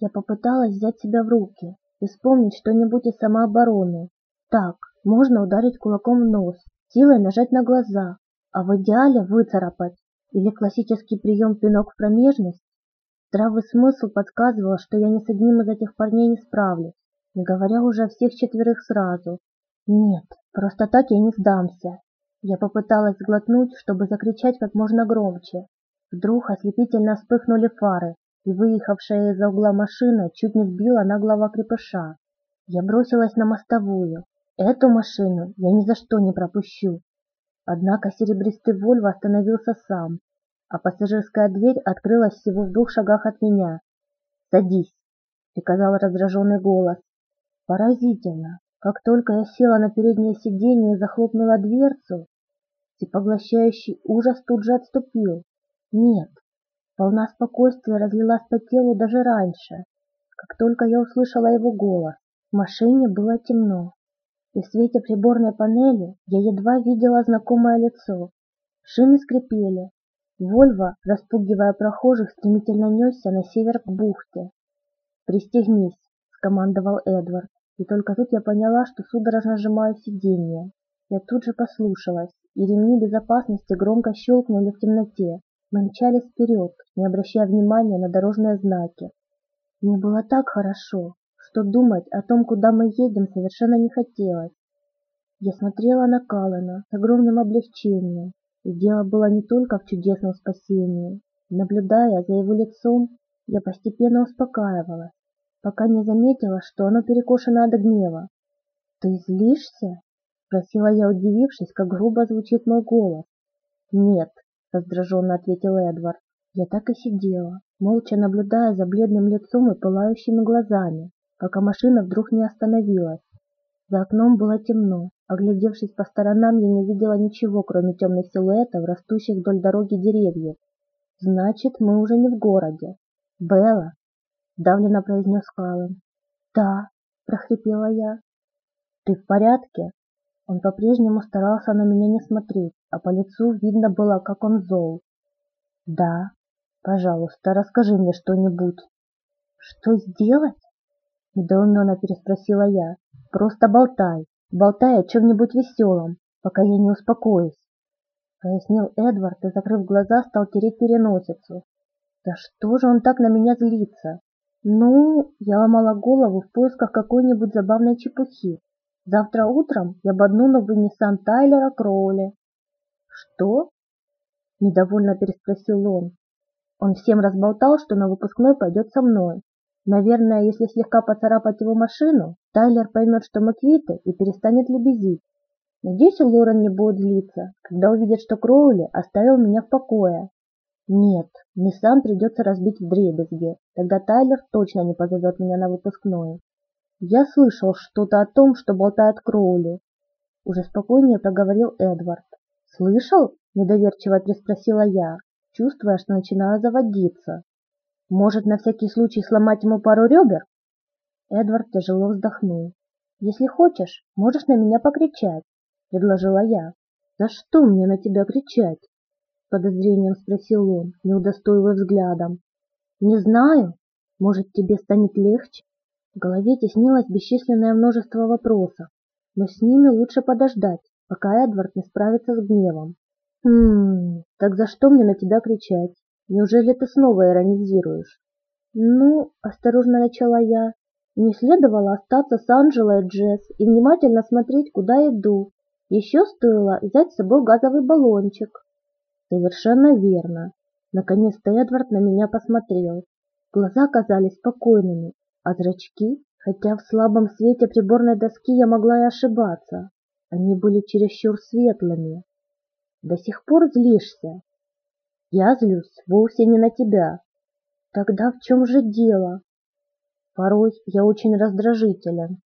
Я попыталась взять себя в руки и вспомнить что-нибудь из самообороны. Так, можно ударить кулаком в нос, силой нажать на глаза, а в идеале выцарапать. Или классический прием пинок в промежность. Здравый смысл подсказывал, что я ни с одним из этих парней не справлюсь, не говоря уже о всех четверых сразу. Нет, просто так я не сдамся. Я попыталась сглотнуть, чтобы закричать как можно громче. Вдруг ослепительно вспыхнули фары, и выехавшая из-за угла машина чуть не сбила наглого крепыша. Я бросилась на мостовую. Эту машину я ни за что не пропущу. Однако серебристый Вольво остановился сам, а пассажирская дверь открылась всего в двух шагах от меня. «Садись», — приказал раздраженный голос. Поразительно, как только я села на переднее сиденье и захлопнула дверцу, всепоглощающий ужас тут же отступил. Нет, волна спокойствия разлилась по телу даже раньше, как только я услышала его голос. В машине было темно и в свете приборной панели я едва видела знакомое лицо. Шины скрипели. Вольво, распугивая прохожих, стремительно несся на север к бухте. «Пристегнись», — скомандовал Эдвард, и только тут я поняла, что судорожно сжимаю сиденье. Я тут же послушалась, и ремни безопасности громко щелкнули в темноте. Мы мчались вперед, не обращая внимания на дорожные знаки. Мне было так хорошо, что думать о том, куда мы едем, совершенно не хотелось. Я смотрела на Калана с огромным облегчением, и дело было не только в чудесном спасении. Наблюдая за его лицом, я постепенно успокаивалась, пока не заметила, что оно перекошено от гнева. «Ты злишься?» — спросила я, удивившись, как грубо звучит мой голос. «Нет», — раздраженно ответил Эдвард. Я так и сидела, молча наблюдая за бледным лицом и пылающими глазами пока машина вдруг не остановилась. За окном было темно. Оглядевшись по сторонам, я не видела ничего, кроме темных силуэтов, растущих вдоль дороги деревьев. Значит, мы уже не в городе. Белла, давленно произнес Каллен. Да, прохрипела я. Ты в порядке? Он по-прежнему старался на меня не смотреть, а по лицу видно было, как он зол. Да, пожалуйста, расскажи мне что-нибудь. Что сделать? недоуменно переспросила я. Просто болтай, болтай о чем-нибудь веселом, пока я не успокоюсь, пояснил Эдвард и, закрыв глаза, стал тереть переносицу. Да что же он так на меня злится? Ну, я ломала голову в поисках какой-нибудь забавной чепухи. Завтра утром я бодну новый Ниссан Тайлера Кроули. Что? Недовольно переспросил он. Он всем разболтал, что на выпускной пойдет со мной. Наверное, если слегка поцарапать его машину, Тайлер поймет, что мы квиты и перестанет лебезить. Надеюсь, Лорен не будет злиться, когда увидит, что Кроули оставил меня в покое. Нет, Ниссан придется разбить в дребезги, тогда Тайлер точно не позовет меня на выпускной. Я слышал что-то о том, что болтает Кроули. Уже спокойнее проговорил Эдвард. Слышал? Недоверчиво переспросила я, чувствуя, что начинаю заводиться. Может, на всякий случай сломать ему пару ребер? Эдвард тяжело вздохнул. Если хочешь, можешь на меня покричать, предложила я. За что мне на тебя кричать? Подозрением спросил он, не взглядом. Не знаю. Может, тебе станет легче? В голове теснилось бесчисленное множество вопросов, но с ними лучше подождать, пока Эдвард не справится с гневом. Хм, так за что мне на тебя кричать? Неужели ты снова иронизируешь? Ну, осторожно начала я. Не следовало остаться с Анжелой Джесс и внимательно смотреть, куда иду. Еще стоило взять с собой газовый баллончик. Совершенно верно. Наконец-то Эдвард на меня посмотрел. Глаза казались спокойными, а зрачки, хотя в слабом свете приборной доски я могла и ошибаться, они были чересчур светлыми. До сих пор злишься? Я злюсь вовсе не на тебя. Тогда в чем же дело? Порой я очень раздражителен.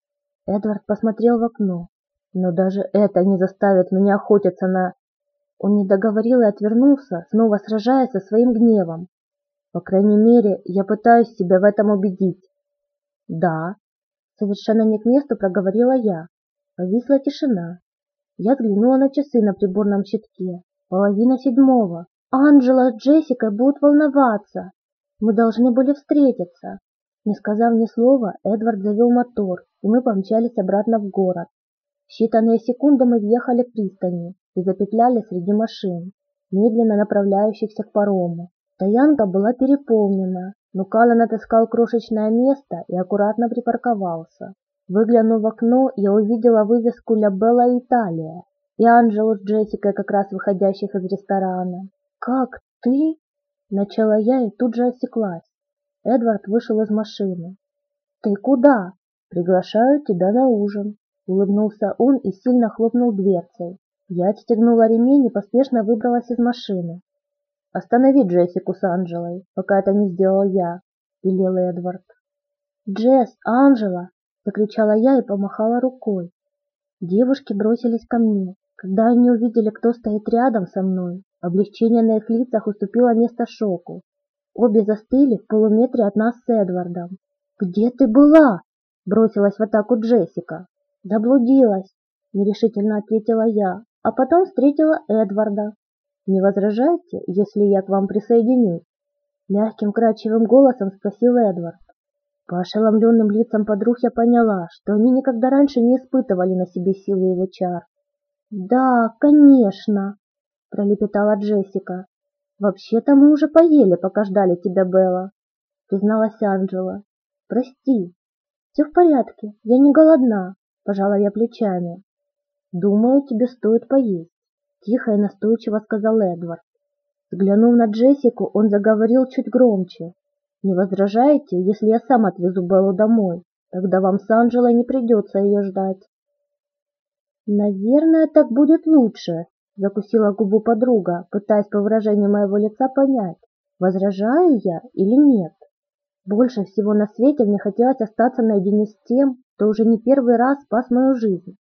Эдвард посмотрел в окно. Но даже это не заставит меня охотиться на... Он не договорил и отвернулся, снова сражаясь со своим гневом. По крайней мере, я пытаюсь себя в этом убедить. Да, совершенно не к месту проговорила я. Повисла тишина. Я взглянула на часы на приборном щитке. Половина седьмого. Анжела с Джессикой будут волноваться. Мы должны были встретиться. Не сказав ни слова, Эдвард завел мотор, и мы помчались обратно в город. В считанные секунды мы въехали к пристани и запетляли среди машин, медленно направляющихся к парому. Стоянка была переполнена, но Каллен отыскал крошечное место и аккуратно припарковался. Выглянув в окно, я увидела вывеску «Ля Белла Италия» и Анжелу с Джессикой, как раз выходящих из ресторана. «Как ты?» – начала я и тут же осеклась. Эдвард вышел из машины. «Ты куда?» «Приглашаю тебя на ужин», — улыбнулся он и сильно хлопнул дверцей. Я отстегнула ремень и поспешно выбралась из машины. «Останови Джессику с Анжелой, пока это не сделал я», — велел Эдвард. «Джесс, Анжела!» — закричала я и помахала рукой. Девушки бросились ко мне. Когда они увидели, кто стоит рядом со мной, облегчение на их лицах уступило место шоку. Обе застыли в полуметре от нас с Эдвардом. «Где ты была?» – бросилась в атаку Джессика. «Заблудилась», – нерешительно ответила я, а потом встретила Эдварда. «Не возражаете, если я к вам присоединюсь?» Мягким, кратчевым голосом спросил Эдвард. По ошеломленным лицам подруг я поняла, что они никогда раньше не испытывали на себе силы его чар. «Да, конечно», – пролепетала Джессика. «Вообще-то мы уже поели, пока ждали тебя, Белла», — призналась Анджела. «Прости». «Все в порядке, я не голодна», — пожала я плечами. «Думаю, тебе стоит поесть», — тихо и настойчиво сказал Эдвард. Взглянув на Джессику, он заговорил чуть громче. «Не возражаете, если я сам отвезу Беллу домой? Тогда вам с Анджелой не придется ее ждать». «Наверное, так будет лучше», Закусила губу подруга, пытаясь по выражению моего лица понять, возражаю я или нет. Больше всего на свете мне хотелось остаться наедине с тем, кто уже не первый раз спас мою жизнь.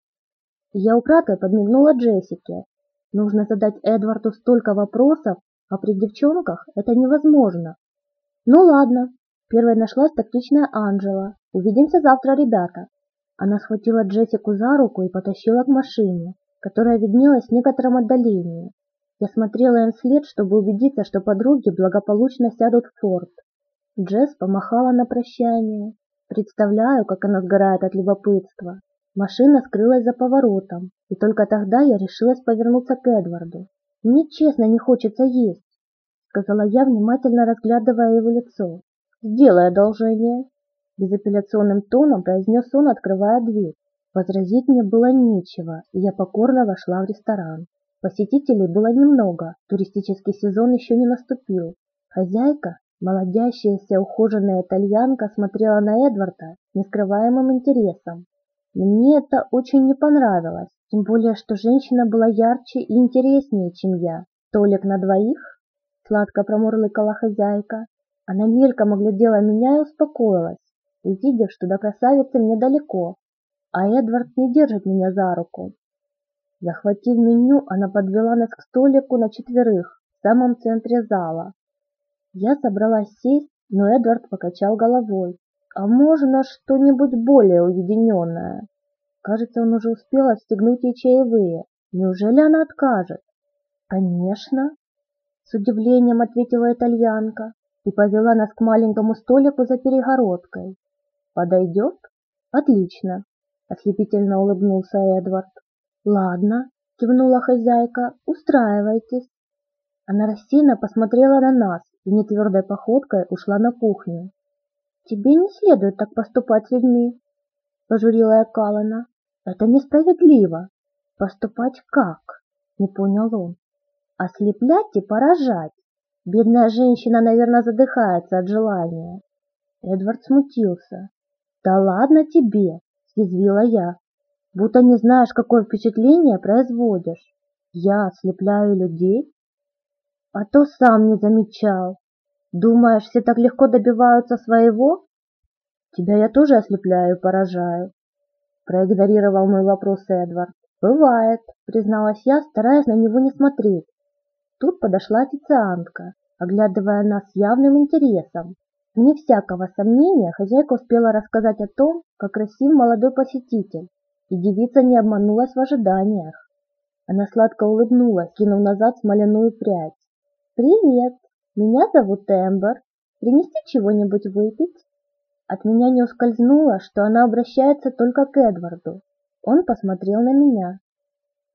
Я украдкой подмигнула Джессике. Нужно задать Эдварду столько вопросов, а при девчонках это невозможно. Ну ладно, первой нашлась тактичная Анжела. Увидимся завтра, ребята. Она схватила Джессику за руку и потащила к машине которая виднелась в некотором отдалении. Я смотрела им вслед, чтобы убедиться, что подруги благополучно сядут в форт. Джесс помахала на прощание. Представляю, как она сгорает от любопытства. Машина скрылась за поворотом, и только тогда я решилась повернуться к Эдварду. «Мне честно не хочется есть», — сказала я, внимательно разглядывая его лицо. «Сделай одолжение», — безапелляционным тоном произнес он, открывая дверь. Возразить мне было нечего, и я покорно вошла в ресторан. Посетителей было немного, туристический сезон еще не наступил. Хозяйка, молодящаяся ухоженная итальянка, смотрела на Эдварда с нескрываемым интересом. Мне это очень не понравилось, тем более, что женщина была ярче и интереснее, чем я. «Столик на двоих?» — сладко промурлыкала хозяйка. Она мельком оглядела меня и успокоилась, увидев, что до красавицы мне далеко, а Эдвард не держит меня за руку. Захватив меню, она подвела нас к столику на четверых в самом центре зала. Я собралась сесть, но Эдвард покачал головой. «А можно что-нибудь более уединенное?» Кажется, он уже успел отстегнуть ей чаевые. Неужели она откажет? «Конечно!» С удивлением ответила итальянка и повела нас к маленькому столику за перегородкой. «Подойдет?» «Отлично!» ослепительно улыбнулся Эдвард. Ладно, кивнула хозяйка, устраивайтесь. Она рассеянно посмотрела на нас и нетвердой походкой ушла на кухню. Тебе не следует так поступать с людьми, пожурила я Калана. Это несправедливо. Поступать как? Не понял он. Ослеплять и поражать. Бедная женщина, наверное, задыхается от желания. Эдвард смутился. Да ладно тебе, съязвила я. Будто не знаешь, какое впечатление производишь. Я ослепляю людей? А то сам не замечал. Думаешь, все так легко добиваются своего? Тебя я тоже ослепляю и поражаю. Проигнорировал мой вопрос Эдвард. Бывает, призналась я, стараясь на него не смотреть. Тут подошла официантка, оглядывая нас явным интересом. Вне всякого сомнения хозяйка успела рассказать о том, как красив молодой посетитель, и девица не обманулась в ожиданиях. Она сладко улыбнулась, кинув назад смоляную прядь. «Привет, меня зовут Эмбер. Принести чего-нибудь выпить?» От меня не ускользнуло, что она обращается только к Эдварду. Он посмотрел на меня.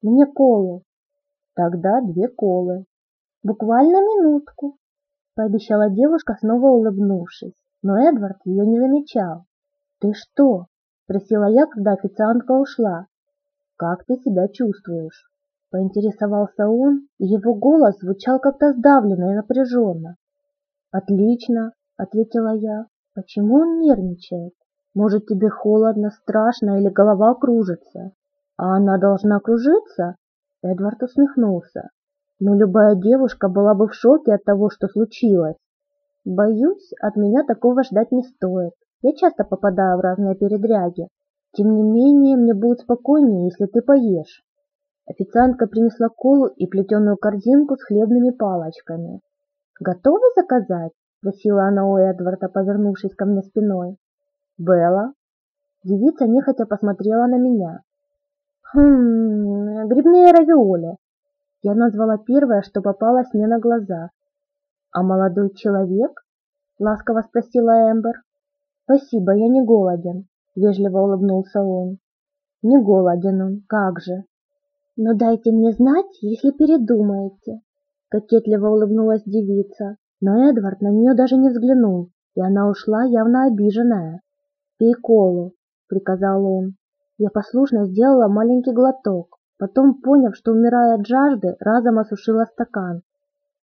Мне колу. Тогда две колы. Буквально минутку, пообещала девушка, снова улыбнувшись. Но Эдвард ее не замечал. Ты что? спросила я, когда официантка ушла. Как ты себя чувствуешь? Поинтересовался он, и его голос звучал как-то сдавленно и напряженно. «Отлично», — ответила я. «Почему он нервничает? Может, тебе холодно, страшно или голова кружится?» «А она должна кружиться?» Эдвард усмехнулся. «Но любая девушка была бы в шоке от того, что случилось. Боюсь, от меня такого ждать не стоит. Я часто попадаю в разные передряги. Тем не менее, мне будет спокойнее, если ты поешь». Официантка принесла колу и плетеную корзинку с хлебными палочками. «Готовы заказать?» – спросила она у Эдварда, повернувшись ко мне спиной. «Белла?» Девица нехотя посмотрела на меня. «Хм, грибные равиоли». Я назвала первое, что попалось мне на глаза. «А молодой человек?» – ласково спросила Эмбер. «Спасибо, я не голоден», – вежливо улыбнулся он. «Не голоден он, как же!» «Но дайте мне знать, если передумаете», — кокетливо улыбнулась девица, но Эдвард на нее даже не взглянул, и она ушла явно обиженная. «Пей колу», — приказал он. Я послушно сделала маленький глоток, потом, поняв, что умирая от жажды, разом осушила стакан.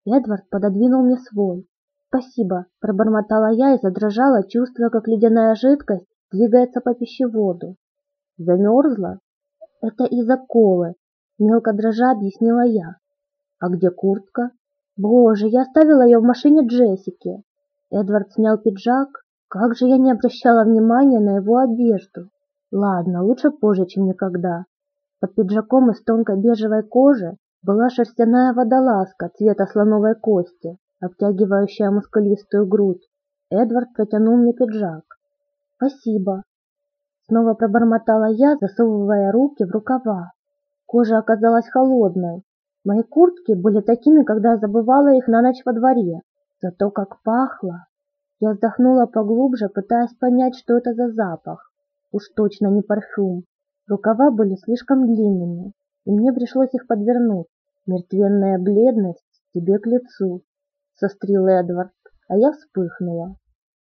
Эдвард пододвинул мне свой. «Спасибо», — пробормотала я и задрожала, чувствуя, как ледяная жидкость двигается по пищеводу. Замерзла? Это из-за колы, Мелко дрожа объяснила я. А где куртка? Боже, я оставила ее в машине Джессики. Эдвард снял пиджак. Как же я не обращала внимания на его одежду. Ладно, лучше позже, чем никогда. Под пиджаком из тонкой бежевой кожи была шерстяная водолазка цвета слоновой кости, обтягивающая мускулистую грудь. Эдвард протянул мне пиджак. «Спасибо», — снова пробормотала я, засовывая руки в рукава. Кожа оказалась холодной. Мои куртки были такими, когда забывала их на ночь во дворе. Зато как пахло! Я вздохнула поглубже, пытаясь понять, что это за запах. Уж точно не парфюм. Рукава были слишком длинными, и мне пришлось их подвернуть. Мертвенная бледность тебе к лицу, сострил Эдвард, а я вспыхнула.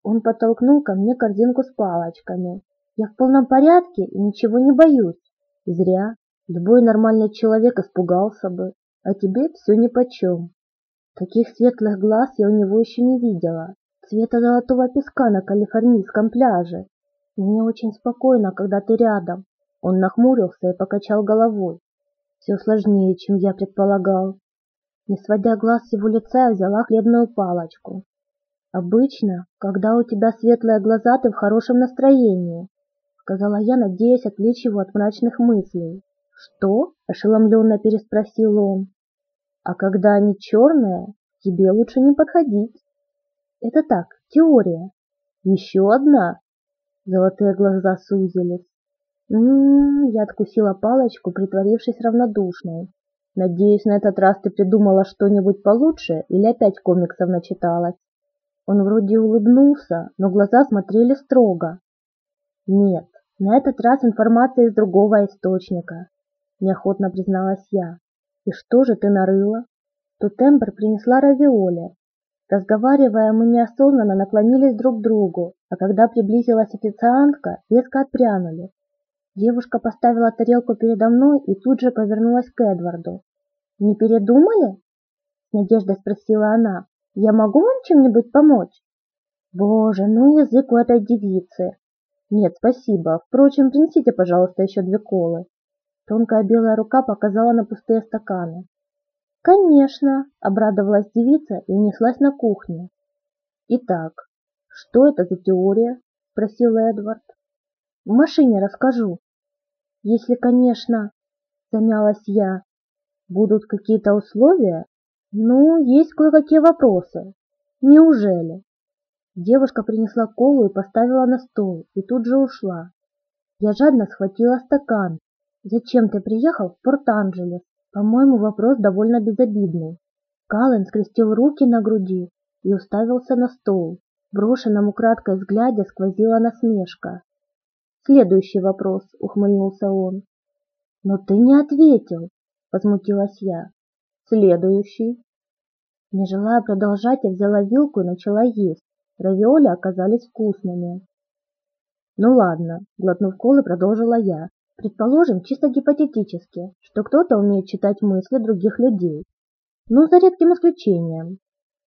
Он подтолкнул ко мне корзинку с палочками. Я в полном порядке и ничего не боюсь. Зря. Любой нормальный человек испугался бы, а тебе все нипочем. Таких светлых глаз я у него еще не видела, цвета золотого песка на калифорнийском пляже. Мне очень спокойно, когда ты рядом. Он нахмурился и покачал головой. Все сложнее, чем я предполагал. Не сводя глаз с его лица, я взяла хлебную палочку. Обычно, когда у тебя светлые глаза, ты в хорошем настроении, сказала я, надеясь отвлечь его от мрачных мыслей. «Что?» – ошеломленно переспросил он. «А когда они черные, тебе лучше не подходить». «Это так, теория». «Еще одна?» Золотые глаза сузились. «М-м-м», я откусила палочку, притворившись равнодушной. «Надеюсь, на этот раз ты придумала что-нибудь получше или опять комиксов начиталась?» Он вроде улыбнулся, но глаза смотрели строго. «Нет, на этот раз информация из другого источника неохотно призналась я. И что же ты нарыла? Тут Эмбер принесла равиоли. Разговаривая, мы неосознанно наклонились друг к другу, а когда приблизилась официантка, резко отпрянули. Девушка поставила тарелку передо мной и тут же повернулась к Эдварду. «Не передумали?» С надеждой спросила она. «Я могу вам чем-нибудь помочь?» «Боже, ну язык у этой девицы!» «Нет, спасибо. Впрочем, принесите, пожалуйста, еще две колы». Тонкая белая рука показала на пустые стаканы. «Конечно!» – обрадовалась девица и унеслась на кухню. «Итак, что это за теория?» – спросил Эдвард. «В машине расскажу. Если, конечно, – замялась я, – будут какие-то условия? Ну, есть кое-какие вопросы. Неужели?» Девушка принесла колу и поставила на стол, и тут же ушла. Я жадно схватила стакан «Зачем ты приехал в Порт-Анджелес?» По-моему, вопрос довольно безобидный. Каллен скрестил руки на груди и уставился на стол. В брошенном украдкой взгляде сквозила насмешка. «Следующий вопрос», — ухмыльнулся он. «Но ты не ответил», — возмутилась я. «Следующий». Не желая продолжать, я взяла вилку и начала есть. Равиоли оказались вкусными. Ну ладно, глотнув колы, продолжила я. Предположим, чисто гипотетически, что кто-то умеет читать мысли других людей. Ну, за редким исключением.